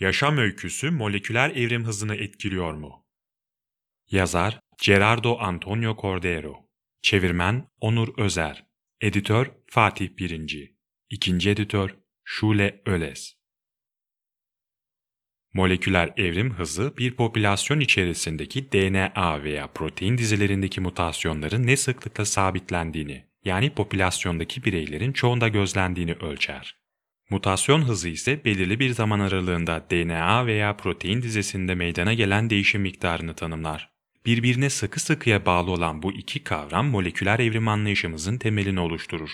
Yaşam öyküsü moleküler evrim hızını etkiliyor mu? Yazar Gerardo Antonio Cordero Çevirmen Onur Özer Editör Fatih Birinci İkinci editör Şule Öles Moleküler evrim hızı bir popülasyon içerisindeki DNA veya protein dizilerindeki mutasyonların ne sıklıkla sabitlendiğini, yani popülasyondaki bireylerin çoğunda gözlendiğini ölçer. Mutasyon hızı ise belirli bir zaman aralığında DNA veya protein dizisinde meydana gelen değişim miktarını tanımlar. Birbirine sıkı sıkıya bağlı olan bu iki kavram moleküler evrim anlayışımızın temelini oluşturur.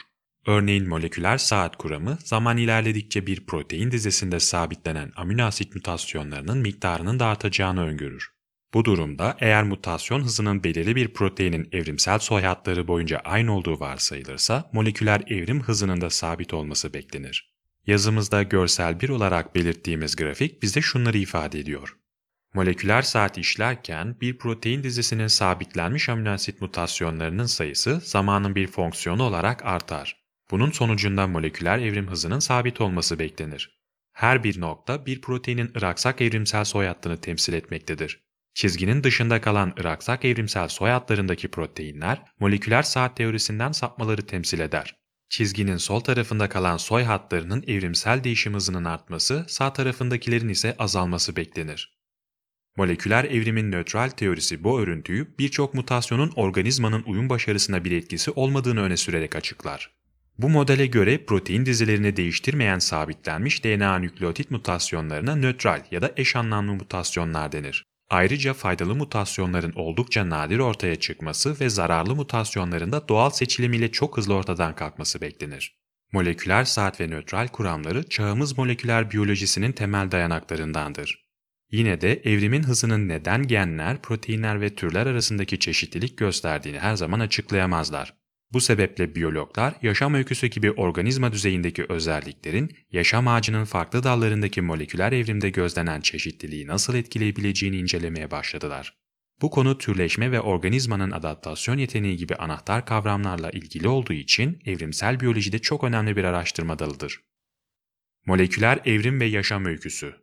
Örneğin moleküler saat kuramı zaman ilerledikçe bir protein dizisinde sabitlenen amino asit mutasyonlarının miktarının da artacağını öngörür. Bu durumda eğer mutasyon hızının belirli bir proteinin evrimsel soy hatları boyunca aynı olduğu varsayılırsa moleküler evrim hızının da sabit olması beklenir. Yazımızda görsel bir olarak belirttiğimiz grafik bize şunları ifade ediyor. Moleküler saat işlerken bir protein dizisinin sabitlenmiş amino asit mutasyonlarının sayısı zamanın bir fonksiyonu olarak artar. Bunun sonucunda moleküler evrim hızının sabit olması beklenir. Her bir nokta bir proteinin ıraksak evrimsel soy hattını temsil etmektedir. Çizginin dışında kalan ıraksak evrimsel soy hatlarındaki proteinler moleküler saat teorisinden sapmaları temsil eder. Çizginin sol tarafında kalan soy hatlarının evrimsel değişim hızının artması, sağ tarafındakilerin ise azalması beklenir. Moleküler evrimin nötral teorisi bu örüntüyü birçok mutasyonun organizmanın uyum başarısına bir etkisi olmadığını öne sürerek açıklar. Bu modele göre protein dizilerini değiştirmeyen sabitlenmiş DNA nükleotit mutasyonlarına nötral ya da eş anlamlı mutasyonlar denir. Ayrıca faydalı mutasyonların oldukça nadir ortaya çıkması ve zararlı mutasyonların da doğal seçilim ile çok hızlı ortadan kalkması beklenir. Moleküler saat ve nötral kuramları çağımız moleküler biyolojisinin temel dayanaklarındandır. Yine de evrimin hızının neden genler, proteinler ve türler arasındaki çeşitlilik gösterdiğini her zaman açıklayamazlar. Bu sebeple biyologlar yaşam öyküsü gibi organizma düzeyindeki özelliklerin yaşam ağacının farklı dallarındaki moleküler evrimde gözlenen çeşitliliği nasıl etkileyebileceğini incelemeye başladılar. Bu konu türleşme ve organizmanın adaptasyon yeteneği gibi anahtar kavramlarla ilgili olduğu için evrimsel biyolojide çok önemli bir araştırma dalıdır. Moleküler evrim ve yaşam öyküsü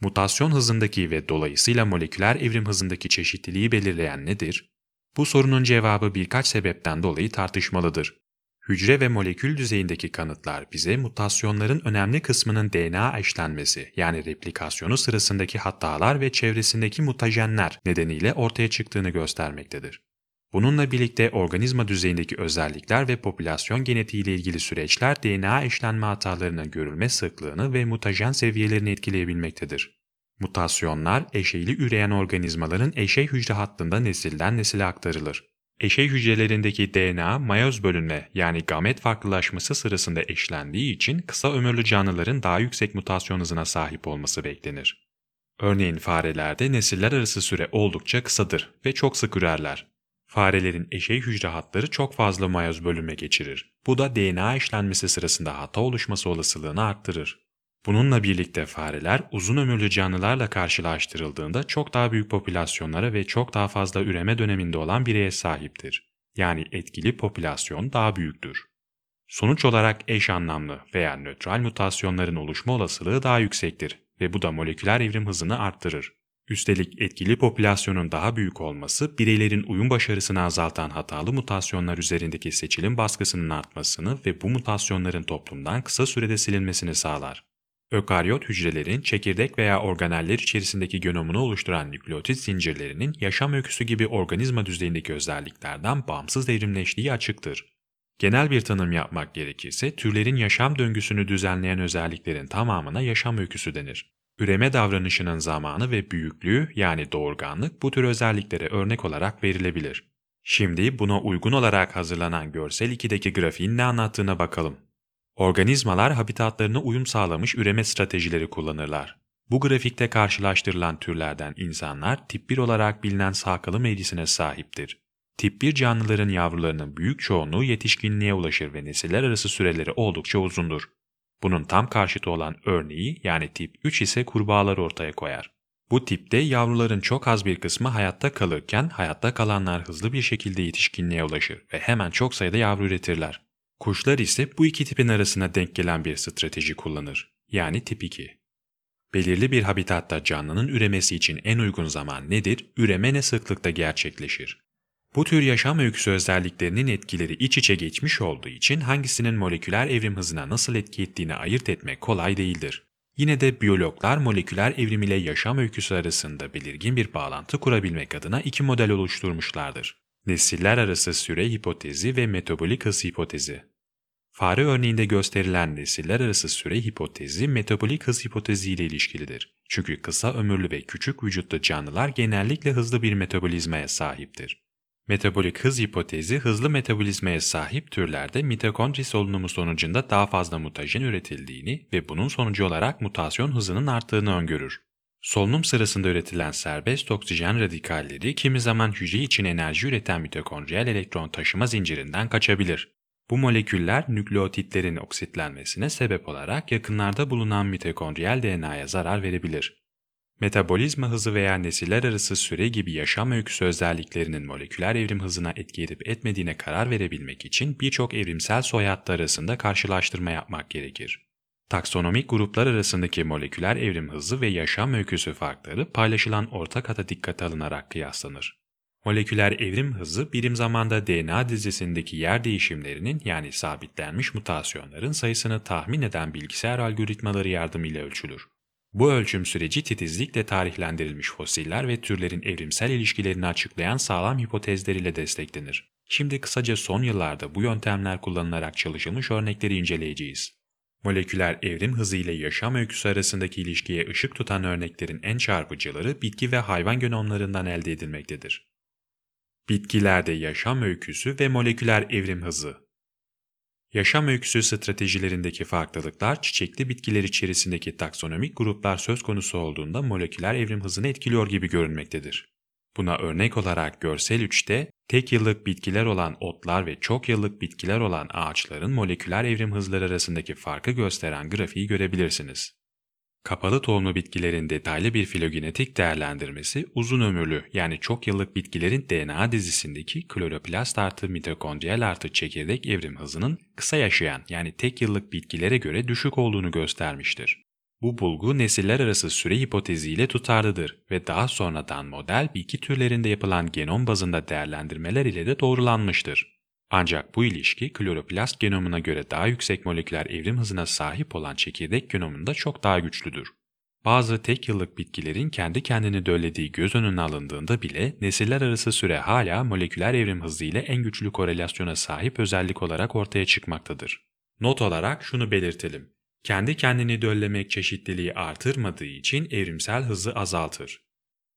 Mutasyon hızındaki ve dolayısıyla moleküler evrim hızındaki çeşitliliği belirleyen nedir? Bu sorunun cevabı birkaç sebepten dolayı tartışmalıdır. Hücre ve molekül düzeyindeki kanıtlar bize mutasyonların önemli kısmının DNA eşlenmesi yani replikasyonu sırasındaki hatalar ve çevresindeki mutajenler nedeniyle ortaya çıktığını göstermektedir. Bununla birlikte organizma düzeyindeki özellikler ve popülasyon genetiği ile ilgili süreçler DNA eşlenme hatalarının görülme sıklığını ve mutajen seviyelerini etkileyebilmektedir. Mutasyonlar eşeyli üreyen organizmaların eşey hücre hattında nesilden nesile aktarılır. Eşey hücrelerindeki DNA mayoz bölünme yani gamet farklılaşması sırasında eşlendiği için kısa ömürlü canlıların daha yüksek mutasyon hızına sahip olması beklenir. Örneğin farelerde nesiller arası süre oldukça kısadır ve çok sık ürerler. Farelerin eşey hücre hatları çok fazla mayoz bölünme geçirir. Bu da DNA eşlenmesi sırasında hata oluşması olasılığını arttırır. Bununla birlikte fareler uzun ömürlü canlılarla karşılaştırıldığında çok daha büyük popülasyonlara ve çok daha fazla üreme döneminde olan bireye sahiptir. Yani etkili popülasyon daha büyüktür. Sonuç olarak eş anlamlı veya nötral mutasyonların oluşma olasılığı daha yüksektir ve bu da moleküler evrim hızını arttırır. Üstelik etkili popülasyonun daha büyük olması bireylerin uyum başarısını azaltan hatalı mutasyonlar üzerindeki seçilim baskısının artmasını ve bu mutasyonların toplumdan kısa sürede silinmesini sağlar. Ökaryot hücrelerin çekirdek veya organeller içerisindeki genomunu oluşturan nükleotit zincirlerinin yaşam öyküsü gibi organizma düzeyindeki özelliklerden bağımsız evrimleştiği açıktır. Genel bir tanım yapmak gerekirse türlerin yaşam döngüsünü düzenleyen özelliklerin tamamına yaşam öyküsü denir. Üreme davranışının zamanı ve büyüklüğü yani doğurganlık bu tür özelliklere örnek olarak verilebilir. Şimdi buna uygun olarak hazırlanan görsel 2'deki grafiğin ne anlattığına bakalım. Organizmalar habitatlarına uyum sağlamış üreme stratejileri kullanırlar. Bu grafikte karşılaştırılan türlerden insanlar tip 1 olarak bilinen sağkalım eğrisine sahiptir. Tip 1 canlıların yavrularının büyük çoğunluğu yetişkinliğe ulaşır ve nesiller arası süreleri oldukça uzundur. Bunun tam karşıtı olan örneği yani tip 3 ise kurbağalar ortaya koyar. Bu tipte yavruların çok az bir kısmı hayatta kalırken hayatta kalanlar hızlı bir şekilde yetişkinliğe ulaşır ve hemen çok sayıda yavru üretirler. Kuşlar ise bu iki tipin arasına denk gelen bir strateji kullanır. Yani tip 2. Belirli bir habitatta canlının üremesi için en uygun zaman nedir? Üreme ne sıklıkta gerçekleşir? Bu tür yaşam öyküsü özelliklerinin etkileri iç içe geçmiş olduğu için hangisinin moleküler evrim hızına nasıl etki ettiğini ayırt etmek kolay değildir. Yine de biyologlar moleküler evrim ile yaşam öyküsü arasında belirgin bir bağlantı kurabilmek adına iki model oluşturmuşlardır. Nesiller arası süre hipotezi ve metabolik hız hipotezi. Fare örneğinde gösterilen nesiller arası süre hipotezi metabolik hız hipotezi ile ilişkilidir. Çünkü kısa ömürlü ve küçük vücutlu canlılar genellikle hızlı bir metabolizmaya sahiptir. Metabolik hız hipotezi hızlı metabolizmaya sahip türlerde mitokondri solunumu sonucunda daha fazla mutajen üretildiğini ve bunun sonucu olarak mutasyon hızının arttığını öngörür. Solunum sırasında üretilen serbest oksijen radikalleri kimi zaman hücre için enerji üreten mitokondriyal elektron taşıma zincirinden kaçabilir. Bu moleküller nükleotitlerin oksitlenmesine sebep olarak yakınlarda bulunan mitokondriyal DNA'ya zarar verebilir. Metabolizma hızı veya nesiller arası süre gibi yaşam öyküsü özelliklerinin moleküler evrim hızına etki edip etmediğine karar verebilmek için birçok evrimsel soyadlı arasında karşılaştırma yapmak gerekir. Taksonomik gruplar arasındaki moleküler evrim hızı ve yaşam öyküsü farkları paylaşılan ortak ada dikkate alınarak kıyaslanır. Moleküler evrim hızı birim zamanda DNA dizisindeki yer değişimlerinin yani sabitlenmiş mutasyonların sayısını tahmin eden bilgisayar algoritmaları yardımıyla ölçülür. Bu ölçüm süreci titizlikle tarihlendirilmiş fosiller ve türlerin evrimsel ilişkilerini açıklayan sağlam hipotezler ile desteklenir. Şimdi kısaca son yıllarda bu yöntemler kullanılarak çalışılmış örnekleri inceleyeceğiz. Moleküler evrim hızı ile yaşam öyküsü arasındaki ilişkiye ışık tutan örneklerin en çarpıcıları bitki ve hayvan genomlarından elde edilmektedir. Bitkilerde yaşam öyküsü ve moleküler evrim hızı Yaşam öyküsü stratejilerindeki farklılıklar çiçekli bitkiler içerisindeki taksonomik gruplar söz konusu olduğunda moleküler evrim hızını etkiliyor gibi görünmektedir. Buna örnek olarak görsel 3'te tek yıllık bitkiler olan otlar ve çok yıllık bitkiler olan ağaçların moleküler evrim hızları arasındaki farkı gösteren grafiği görebilirsiniz. Kapalı tohumlu bitkilerin detaylı bir filogenetik değerlendirmesi uzun ömürlü yani çok yıllık bitkilerin DNA dizisindeki kloroplast artı mitokondriyal artı çekirdek evrim hızının kısa yaşayan yani tek yıllık bitkilere göre düşük olduğunu göstermiştir. Bu bulgu nesiller arası süre hipoteziyle tutarlıdır ve daha sonradan model bitki türlerinde yapılan genom bazında değerlendirmeler ile de doğrulanmıştır. Ancak bu ilişki kloroplast genomuna göre daha yüksek moleküler evrim hızına sahip olan çekirdek genomunda çok daha güçlüdür. Bazı tek yıllık bitkilerin kendi kendini döllediği göz önüne alındığında bile nesiller arası süre hala moleküler evrim hızı ile en güçlü korelasyona sahip özellik olarak ortaya çıkmaktadır. Not olarak şunu belirtelim. Kendi kendini döllemek çeşitliliği artırmadığı için evrimsel hızı azaltır.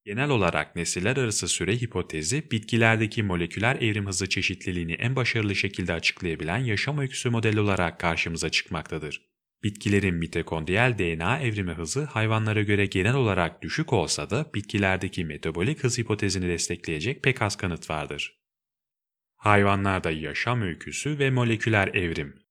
Genel olarak nesiller arası süre hipotezi, bitkilerdeki moleküler evrim hızı çeşitliliğini en başarılı şekilde açıklayabilen yaşam öyküsü modeli olarak karşımıza çıkmaktadır. Bitkilerin mitokondriyal DNA evrimi hızı hayvanlara göre genel olarak düşük olsa da bitkilerdeki metabolik hız hipotezini destekleyecek pek az kanıt vardır. Hayvanlarda yaşam öyküsü ve moleküler evrim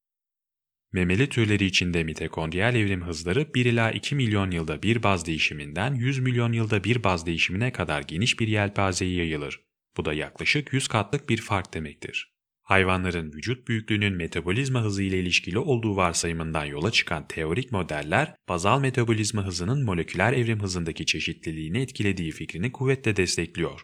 Memeli türleri içinde mitokondriyal evrim hızları 1 ila 2 milyon yılda bir baz değişiminden 100 milyon yılda bir baz değişimine kadar geniş bir yelpazeye yayılır. Bu da yaklaşık 100 katlık bir fark demektir. Hayvanların vücut büyüklüğünün metabolizma hızı ile ilişkili olduğu varsayımından yola çıkan teorik modeller, bazal metabolizma hızının moleküler evrim hızındaki çeşitliliğini etkilediği fikrini kuvvetle destekliyor.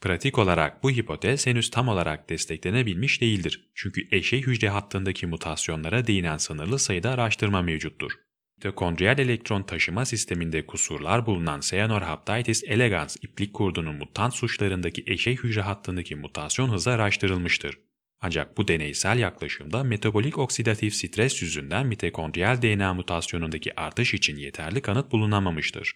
Pratik olarak bu hipotez henüz tam olarak desteklenebilmiş değildir. Çünkü eşey hücre hattındaki mutasyonlara değinen sınırlı sayıda araştırma mevcuttur. Mitokondriyal elektron taşıma sisteminde kusurlar bulunan Cyanurhaptitis elegans iplik kurdunun mutant suçlarındaki eşey hücre hattındaki mutasyon hızı araştırılmıştır. Ancak bu deneysel yaklaşımda metabolik oksidatif stres yüzünden mitokondriyal DNA mutasyonundaki artış için yeterli kanıt bulunamamıştır.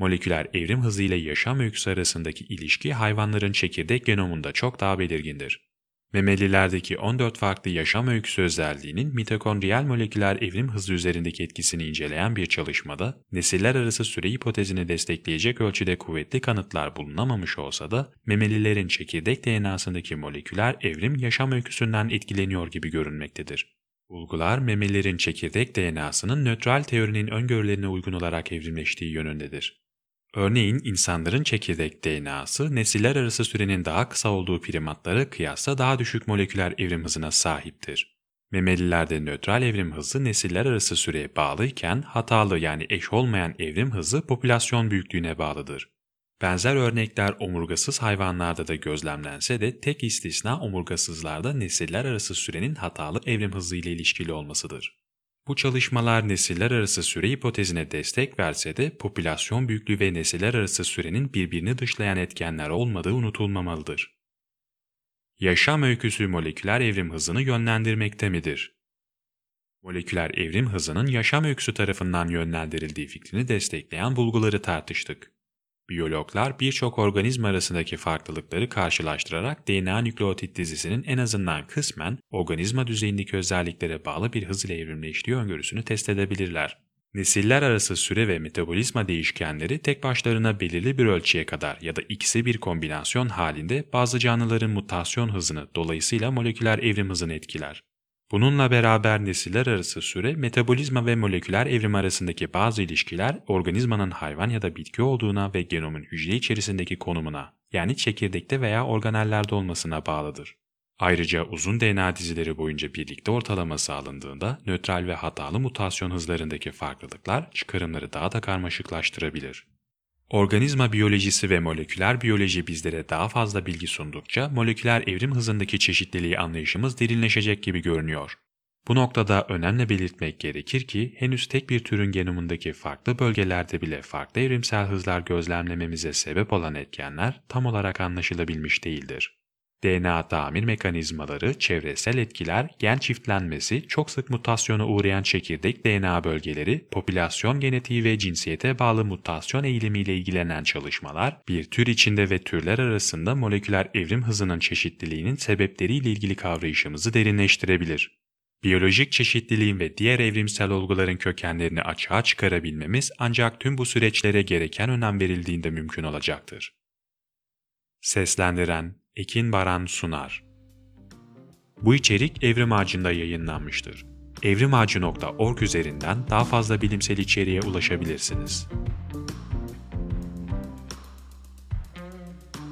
Moleküler evrim hızı ile yaşam öyküsü arasındaki ilişki hayvanların çekirdek genomunda çok daha belirgindir. Memelilerdeki 14 farklı yaşam öyküsü özelliğinin mitokondriyal moleküler evrim hızı üzerindeki etkisini inceleyen bir çalışmada, nesiller arası süre hipotezini destekleyecek ölçüde kuvvetli kanıtlar bulunamamış olsa da, memelilerin çekirdek DNA'sındaki moleküler evrim yaşam öyküsünden etkileniyor gibi görünmektedir. Bulgular memelilerin çekirdek DNA'sının nötral teorinin öngörülerine uygun olarak evrimleştiği yönündedir. Örneğin insanların çekirdek DNA'sı nesiller arası sürenin daha kısa olduğu primatlara kıyasla daha düşük moleküler evrim hızına sahiptir. Memelilerde nötral evrim hızı nesiller arası süreye bağlıyken hatalı yani eş olmayan evrim hızı popülasyon büyüklüğüne bağlıdır. Benzer örnekler omurgasız hayvanlarda da gözlemlense de tek istisna omurgasızlarda nesiller arası sürenin hatalı evrim hızı ile ilişkili olmasıdır. Bu çalışmalar nesiller arası süre hipotezine destek verse de popülasyon büyüklüğü ve nesiller arası sürenin birbirini dışlayan etkenler olmadığı unutulmamalıdır. Yaşam öyküsü moleküler evrim hızını yönlendirmekte midir? Moleküler evrim hızının yaşam öyküsü tarafından yönlendirildiği fikrini destekleyen bulguları tartıştık. Biyologlar birçok organizma arasındaki farklılıkları karşılaştırarak DNA nükleotit dizisinin en azından kısmen organizma düzeyindeki özelliklere bağlı bir hız ile evrimleştiği öngörüsünü test edebilirler. Nesiller arası süre ve metabolizma değişkenleri tek başlarına belirli bir ölçüye kadar ya da ikisi bir kombinasyon halinde bazı canlıların mutasyon hızını dolayısıyla moleküler evrim hızını etkiler. Bununla beraber nesiller arası süre, metabolizma ve moleküler evrim arasındaki bazı ilişkiler organizmanın hayvan ya da bitki olduğuna ve genomun hücre içerisindeki konumuna, yani çekirdekte veya organellerde olmasına bağlıdır. Ayrıca uzun DNA dizileri boyunca birlikte ortalama sağlandığında nötral ve hatalı mutasyon hızlarındaki farklılıklar çıkarımları daha da karmaşıklaştırabilir. Organizma biyolojisi ve moleküler biyoloji bizlere daha fazla bilgi sundukça moleküler evrim hızındaki çeşitliliği anlayışımız derinleşecek gibi görünüyor. Bu noktada önemli belirtmek gerekir ki henüz tek bir türün genomundaki farklı bölgelerde bile farklı evrimsel hızlar gözlemlememize sebep olan etkenler tam olarak anlaşılabilmiş değildir. DNA tamir mekanizmaları, çevresel etkiler, gen çiftlenmesi, çok sık mutasyona uğrayan çekirdek DNA bölgeleri, popülasyon genetiği ve cinsiyete bağlı mutasyon eğilimiyle ilgilenen çalışmalar, bir tür içinde ve türler arasında moleküler evrim hızının çeşitliliğinin sebepleriyle ilgili kavrayışımızı derinleştirebilir. Biyolojik çeşitliliğin ve diğer evrimsel olguların kökenlerini açığa çıkarabilmemiz ancak tüm bu süreçlere gereken önem verildiğinde mümkün olacaktır. Seslendiren Ekin Baran sunar. Bu içerik Evrim Ağacı'nda yayınlanmıştır. evrimağacı.org üzerinden daha fazla bilimsel içeriğe ulaşabilirsiniz.